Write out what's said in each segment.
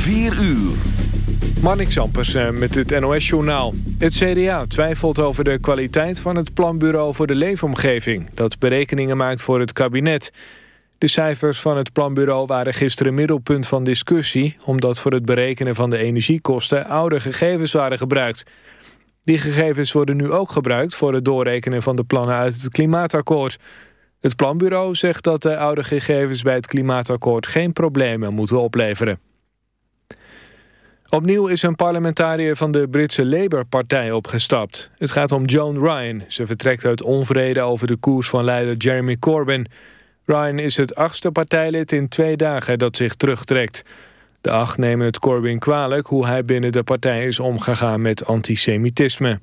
4 uur. Manik Sampers eh, met het NOS-journaal. Het CDA twijfelt over de kwaliteit van het Planbureau voor de Leefomgeving... dat berekeningen maakt voor het kabinet. De cijfers van het Planbureau waren gisteren middelpunt van discussie... omdat voor het berekenen van de energiekosten oude gegevens waren gebruikt. Die gegevens worden nu ook gebruikt voor het doorrekenen van de plannen uit het klimaatakkoord... Het planbureau zegt dat de oude gegevens bij het klimaatakkoord geen problemen moeten opleveren. Opnieuw is een parlementariër van de Britse Labour-partij opgestapt. Het gaat om Joan Ryan. Ze vertrekt uit onvrede over de koers van leider Jeremy Corbyn. Ryan is het achtste partijlid in twee dagen dat zich terugtrekt. De acht nemen het Corbyn kwalijk hoe hij binnen de partij is omgegaan met antisemitisme.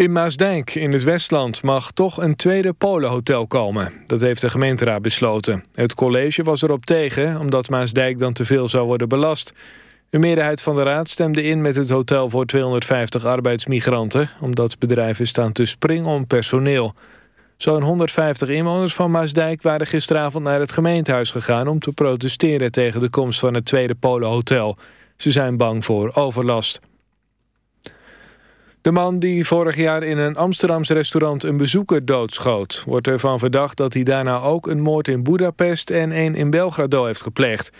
In Maasdijk in het Westland mag toch een tweede Polenhotel komen. Dat heeft de gemeenteraad besloten. Het college was erop tegen, omdat Maasdijk dan te veel zou worden belast. Een meerderheid van de raad stemde in met het hotel voor 250 arbeidsmigranten... omdat bedrijven staan te springen om personeel. Zo'n 150 inwoners van Maasdijk waren gisteravond naar het gemeentehuis gegaan... om te protesteren tegen de komst van het tweede Polenhotel. Ze zijn bang voor overlast. De man die vorig jaar in een Amsterdams restaurant een bezoeker doodschoot... wordt ervan verdacht dat hij daarna ook een moord in Budapest en een in Belgrado heeft gepleegd.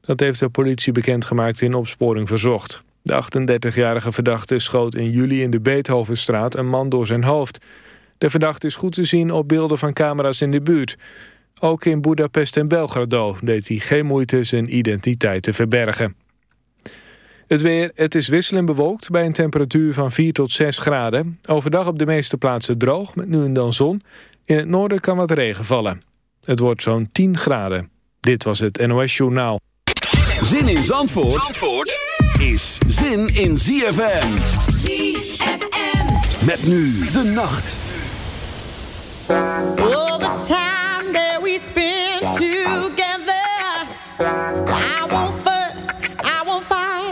Dat heeft de politie bekendgemaakt in opsporing verzocht. De 38-jarige verdachte schoot in juli in de Beethovenstraat een man door zijn hoofd. De verdachte is goed te zien op beelden van camera's in de buurt. Ook in Budapest en Belgrado deed hij geen moeite zijn identiteit te verbergen. Het weer, het is wisselend bewolkt bij een temperatuur van 4 tot 6 graden. Overdag op de meeste plaatsen droog, met nu en dan zon. In het noorden kan wat regen vallen. Het wordt zo'n 10 graden. Dit was het NOS Journaal. Zin in Zandvoort, Zandvoort is zin in ZFM. ZFM. Met nu de nacht. All the time that we spend together.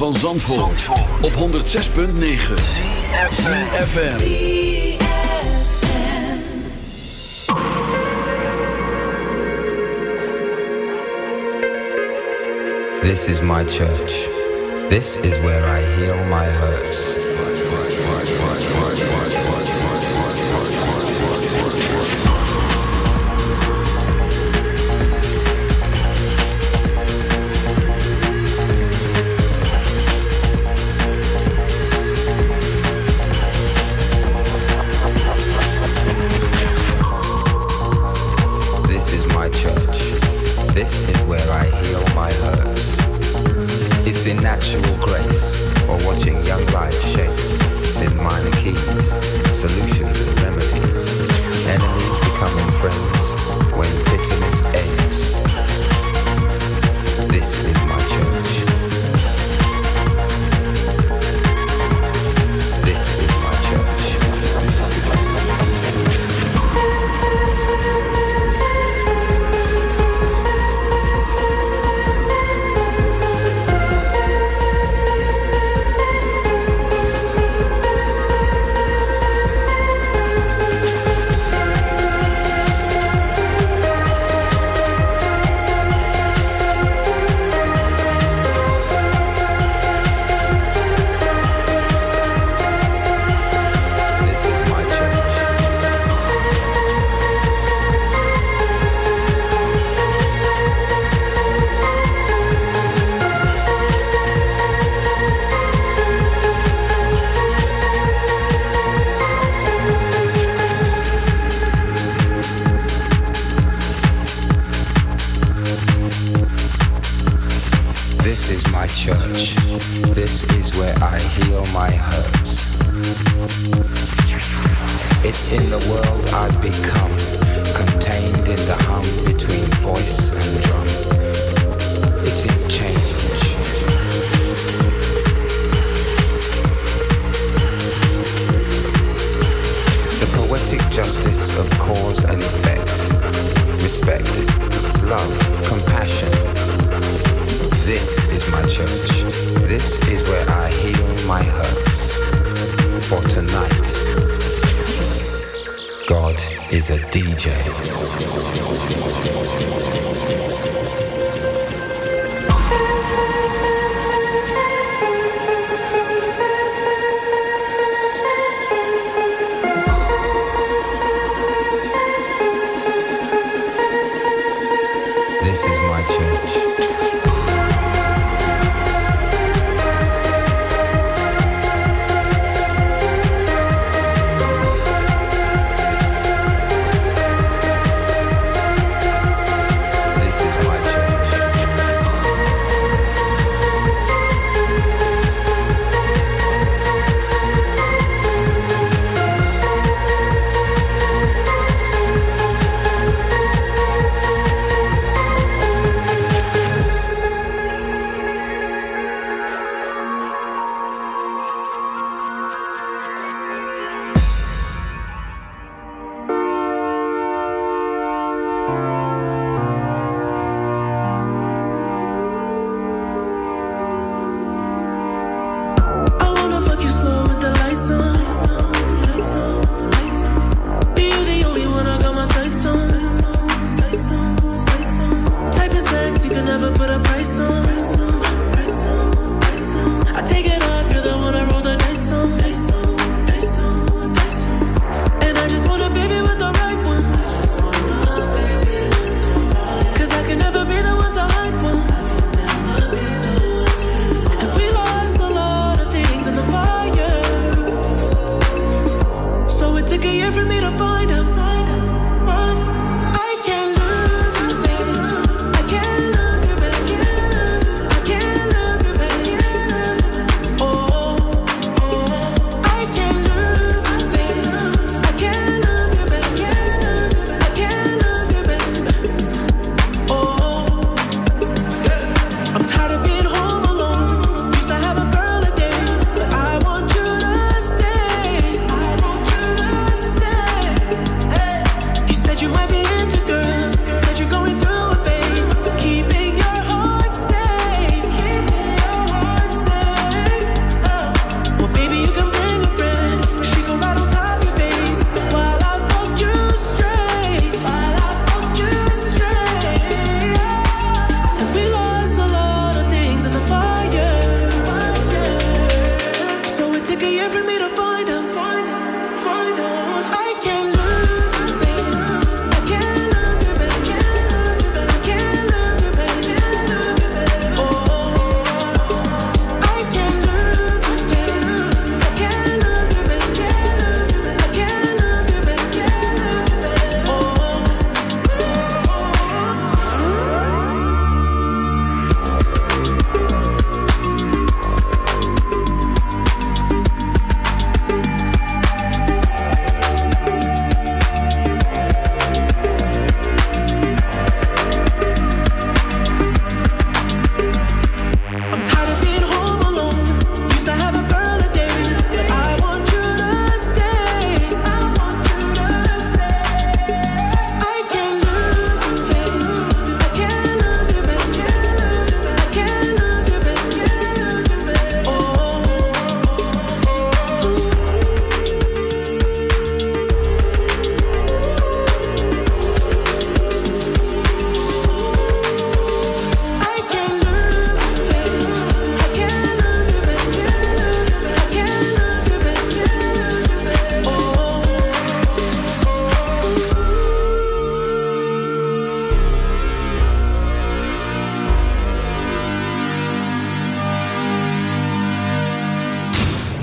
van Zandvoort, op 106.9 CFFM This is my church This is where I heal my hurts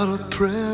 out a prayer.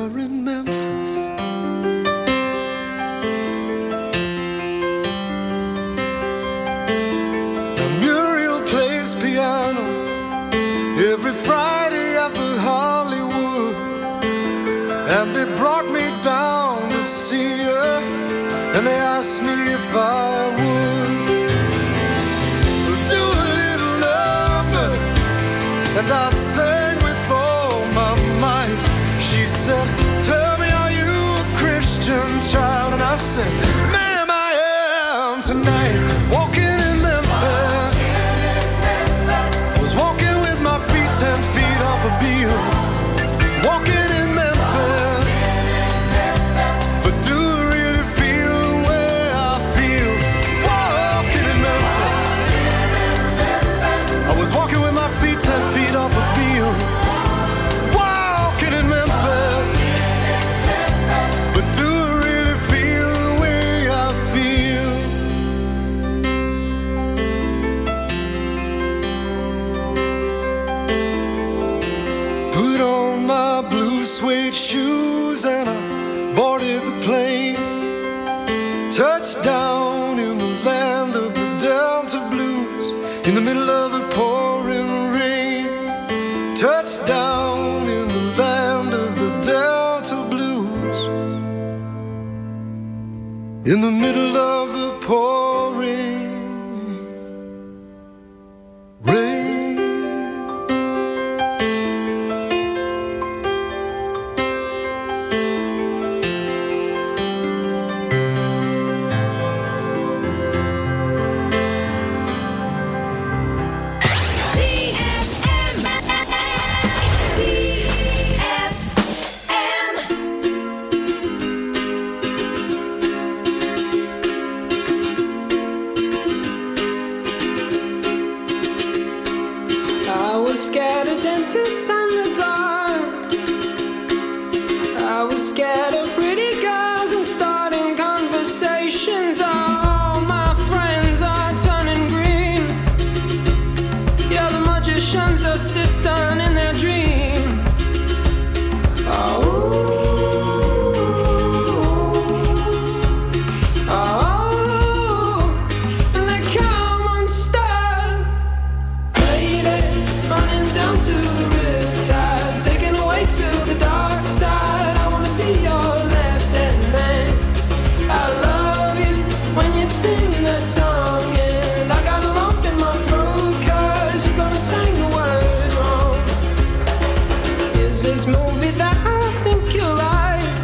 this movie that I think you like.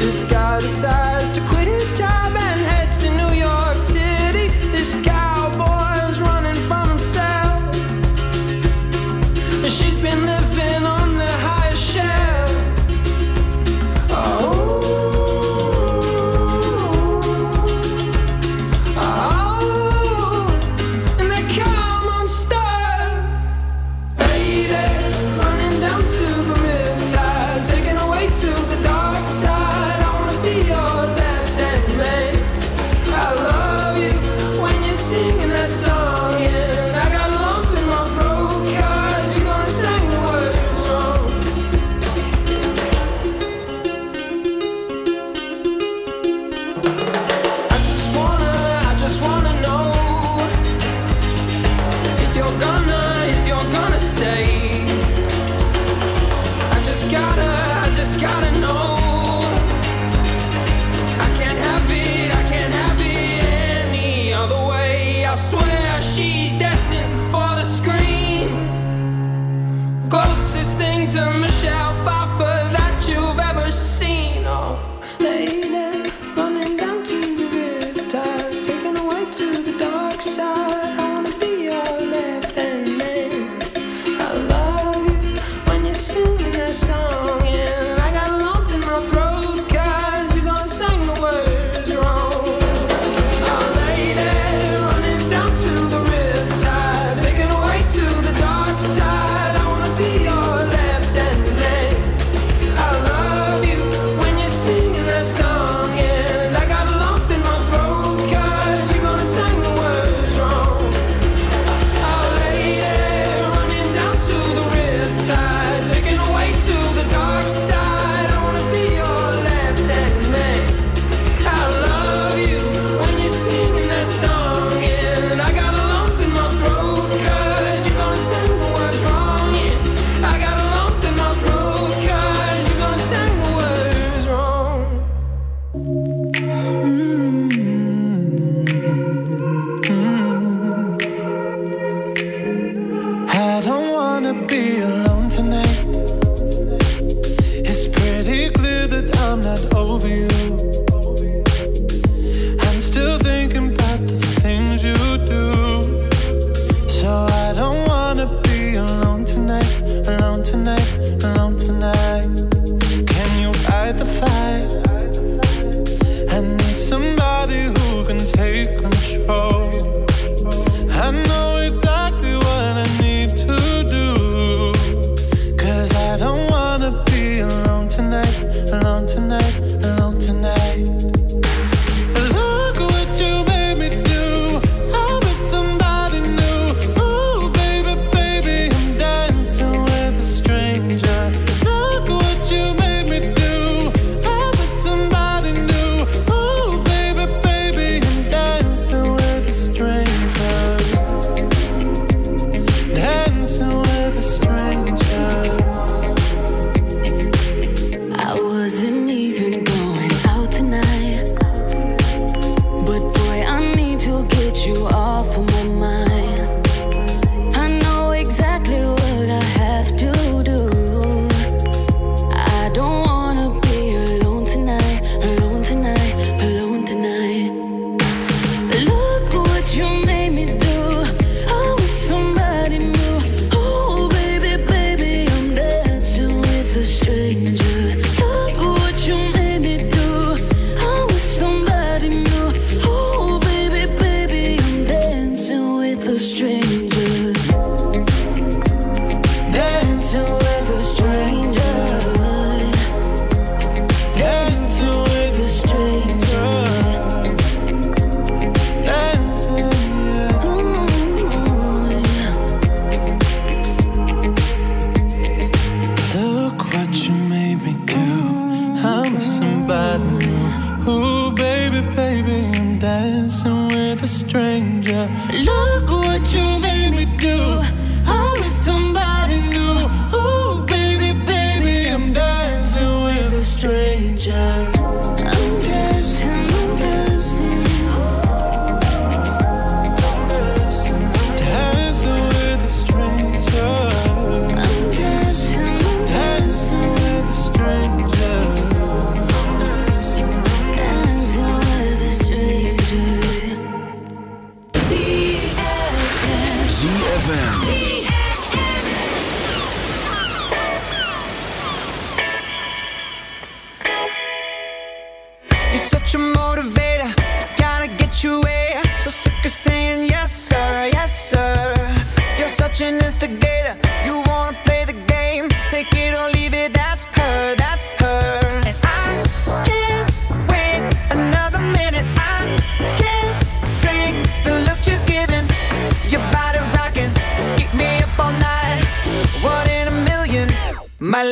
This guy decides to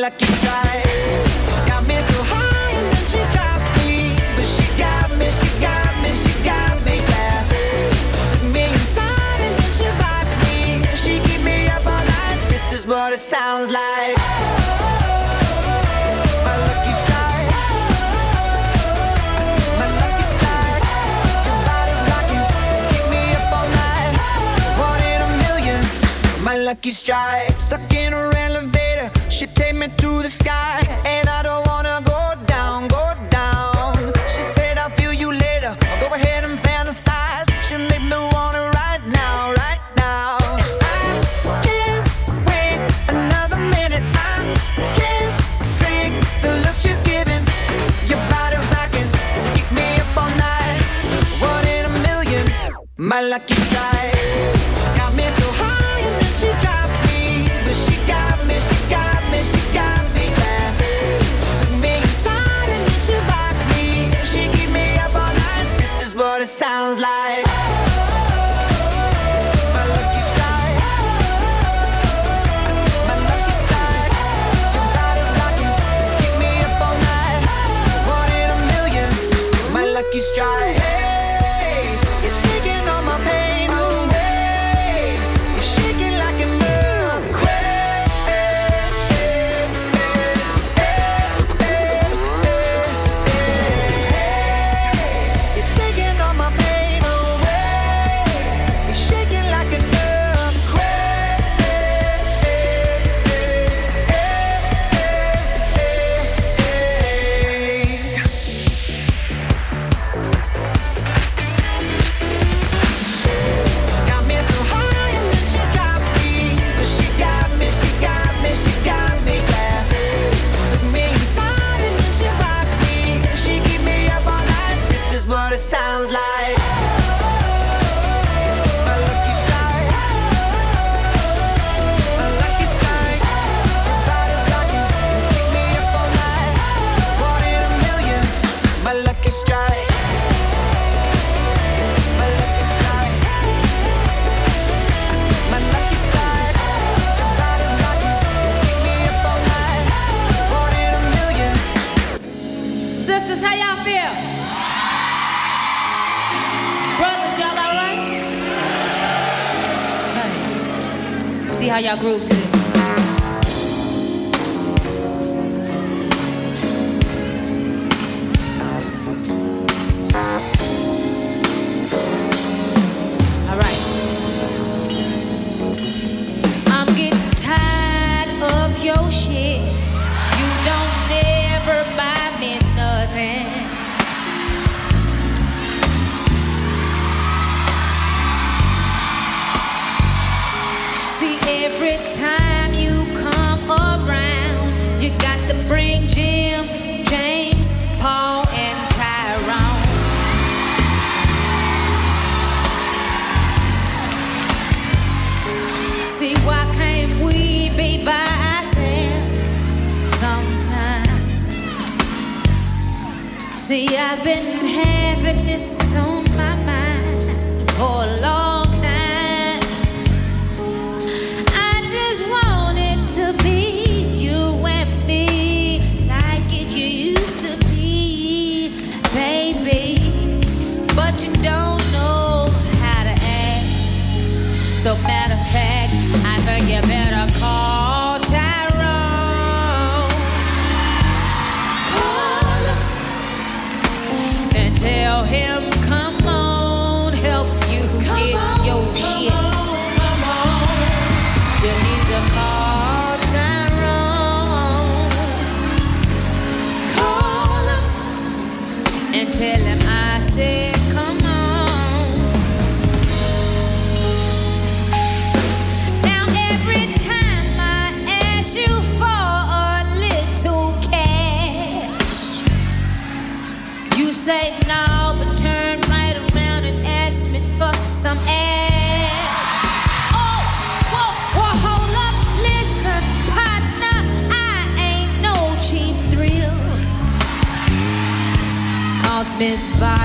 lucky strike. Got me so high and then she dropped me, but she got me, she got me, she got me, Took me inside and then she rocked me, she keep me up all night. This is what it sounds like. My lucky strike Miss Bye.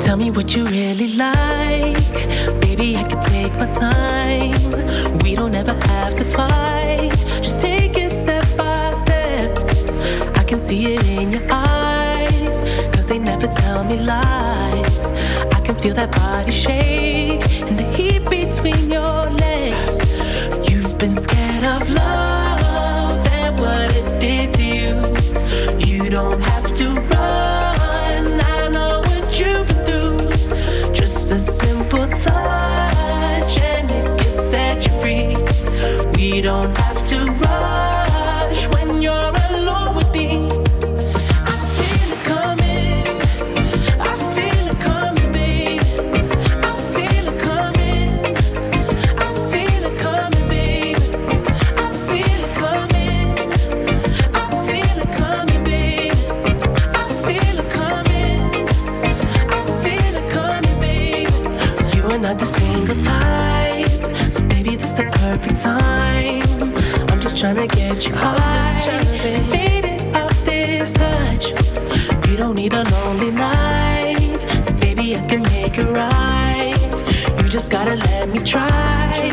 Tell me what you really like. Baby, I can take my time. We don't ever have to fight. Just take it step by step. I can see it in your they never tell me lies. I can feel that body shake. And trying to get you high. Faded off this touch. You don't need a lonely night. So baby, I can make it right. You just gotta let me try.